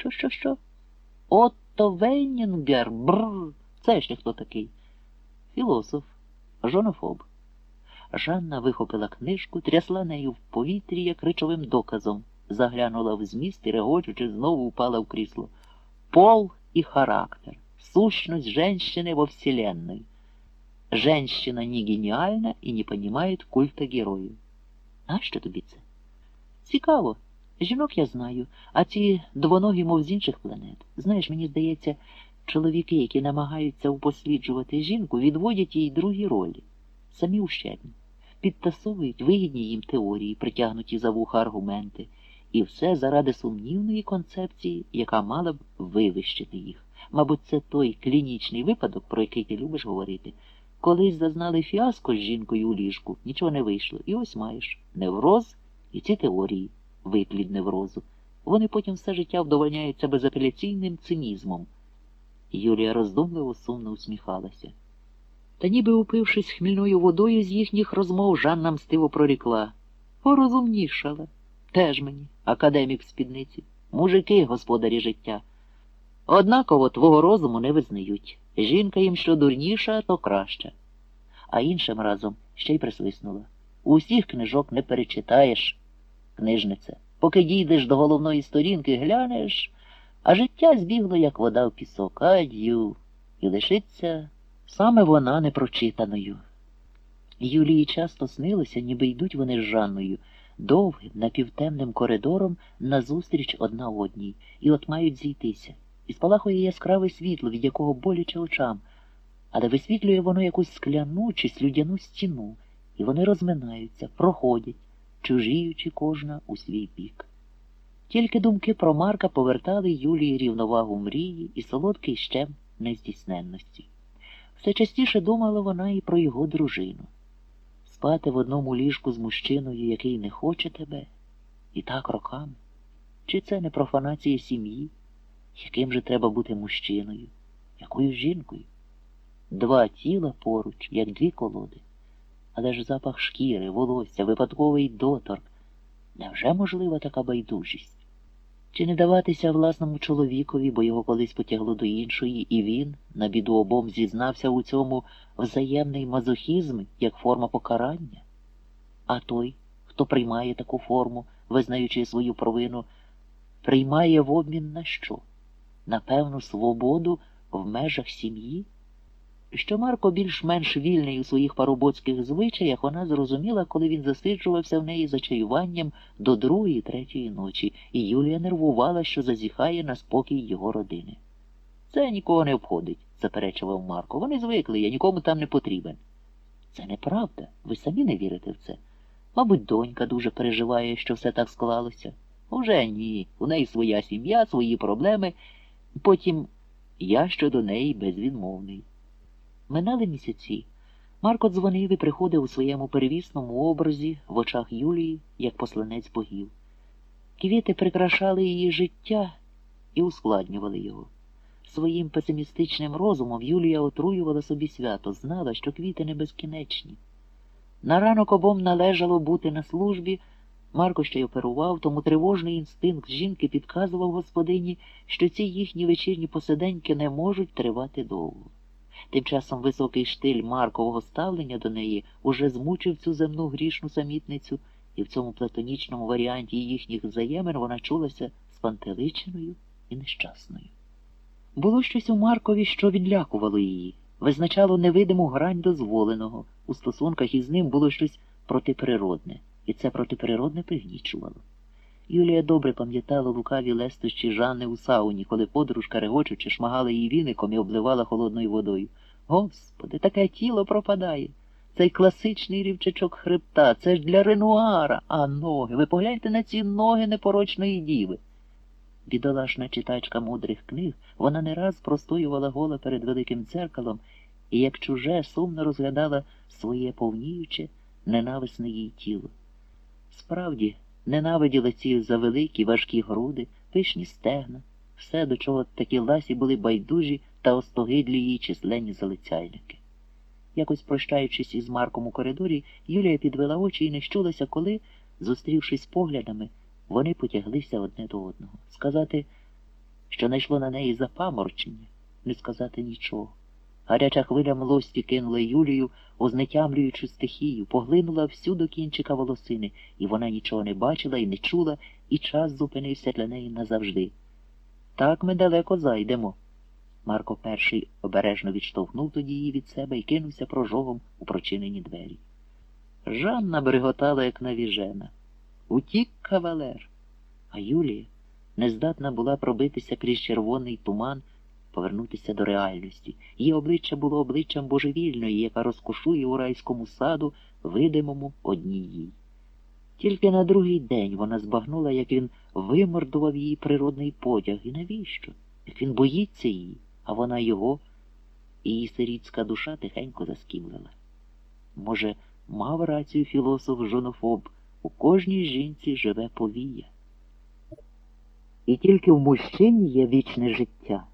Що, що, що? Отто Вейнінгер, бррр. Це ще хто такий? Філософ, жонофоб. Жанна вихопила книжку, трясла нею в повітрі, як речовим доказом, заглянула в зміст і, регочучи, знову упала в крісло. Пол и характер, сущность женщины во Вселенной. Женщина не геніальна і не понимает культа героїв. А що тобі це? Цікаво. Жінок я знаю, а ці двоногі, мов з інших планет. Знаєш, мені здається, чоловіки, які намагаються упосліджувати жінку, відводять їй другі ролі, самі ущербні, підтасовують вигідні їм теорії, притягнуті за вуха аргументи, і все заради сумнівної концепції, яка мала б вивищити їх. Мабуть, це той клінічний випадок, про який ти любиш говорити. Колись зазнали фіаско з жінкою у ліжку, нічого не вийшло. І ось маєш невроз і ці теорії, виплід неврозу. Вони потім все життя вдовольняються безапеляційним цинізмом. Юлія роздумливо сумно усміхалася. Та ніби упившись хмільною водою з їхніх розмов, Жанна мстиво прорікла. Порозумнішала. Теж мені, академік в спідниці, мужики, господарі життя. Однаково твого розуму не визнають. Жінка їм що дурніша, то краща. А іншим разом ще й присвиснула. Усіх книжок не перечитаєш, книжнице. Поки дійдеш до головної сторінки, глянеш, а життя збігло, як вода в пісок, ад'ю, і лишиться саме вона непрочитаною. Юлії часто снилося, ніби йдуть вони з Жанною, довгим, напівтемним коридором назустріч одна одній, і от мають зійтися. І спалахує яскраве світло, від якого боляче очам, але висвітлює воно якусь скляну чи слюдяну стіну, і вони розминаються, проходять, чужіючи кожна у свій бік. Тільки думки про Марка повертали Юлії рівновагу мрії і солодкий щем нездійсненності. Все частіше думала вона і про його дружину. Спати в одному ліжку з мужчиною, який не хоче тебе, і так роками. Чи це не профанація сім'ї? Яким же треба бути мужчиною, якою жінкою? Два тіла поруч, як дві колоди. Але ж запах шкіри, волосся, випадковий доторк. Невже можлива така байдужість? Чи не даватися власному чоловікові, бо його колись потягло до іншої, і він, на біду обом, зізнався у цьому взаємний мазохізм як форма покарання? А той, хто приймає таку форму, визнаючи свою провину, приймає в обмін на що? На певну свободу в межах сім'ї? Що Марко більш-менш вільний у своїх парубоцьких звичаях, вона зрозуміла, коли він засиджувався в неї за чаюванням до другої, третьої ночі, і Юлія нервувала, що зазіхає на спокій його родини. Це нікого не обходить, заперечував Марко. Вони звикли, я нікому там не потрібен. Це неправда, ви самі не вірите в це. Мабуть, донька дуже переживає, що все так склалося. Уже ні. У неї своя сім'я, свої проблеми. Потім я щодо неї безвідмовний. Минали місяці. Марко дзвонив і приходив у своєму перевісному образі в очах Юлії, як посланець богів. Квіти прикрашали її життя і ускладнювали його. Своїм песимістичним розумом Юлія отруювала собі свято, знала, що квіти не безкінечні. На ранок обом належало бути на службі. Марко ще й оперував, тому тривожний інстинкт жінки підказував господині, що ці їхні вечірні посиденьки не можуть тривати довго. Тим часом високий штиль Маркового ставлення до неї уже змучив цю земну грішну самітницю, і в цьому платонічному варіанті їхніх взаємин вона чулася спантеличеною і нещасною. Було щось у Маркові, що відлякувало її, визначало невидиму грань дозволеного. У стосунках із ним було щось протиприродне, і це протиприродне пригнічувало. Юлія добре пам'ятала лукаві лестощі Жанни у сауні, коли подружка, регочучи, шмагала її віником і обливала холодною водою. Господи, таке тіло пропадає. Цей класичний рівчачок хребта, це ж для ренуара, а ноги. Ви погляньте на ці ноги непорочної діви. Бідолашна читачка мудрих книг, вона не раз простоювала гола перед великим дзеркалом і, як чуже, сумно розглядала своє повніюче, ненависне їй тіло. Справді, ненавиділа ці завеликі важкі груди, пишні стегна, все, до чого такі ласі були байдужі та остогидлі її численні залицяльники. Якось прощаючись із Марком у коридорі, Юлія підвела очі і не щулася, коли, зустрівшись поглядами, вони потяглися одне до одного. Сказати, що найшло на неї запаморчення, не сказати нічого. Гаряча хвиля млості кинула Юлію у знетямлюючу стихію, поглинула всю до кінчика волосини, і вона нічого не бачила і не чула, і час зупинився для неї назавжди. Так ми далеко зайдемо. Марко перший обережно відштовхнув тоді її від себе і кинувся прожогом у прочинені двері. Жанна бриготала, як навіжена. Утік кавалер. А Юлія не здатна була пробитися крізь червоний туман, повернутися до реальності. Її обличчя було обличчям божевільної, яка розкошує у райському саду, видимому одній. Тільки на другий день вона збагнула, як він вимордував її природний потяг. І навіщо? Як він боїться її, а вона його, і її сирітська душа тихенько заскімлила. Може, мав рацію філософ жонофоб, у кожній жінці живе повія. І тільки в мужчині є вічне життя.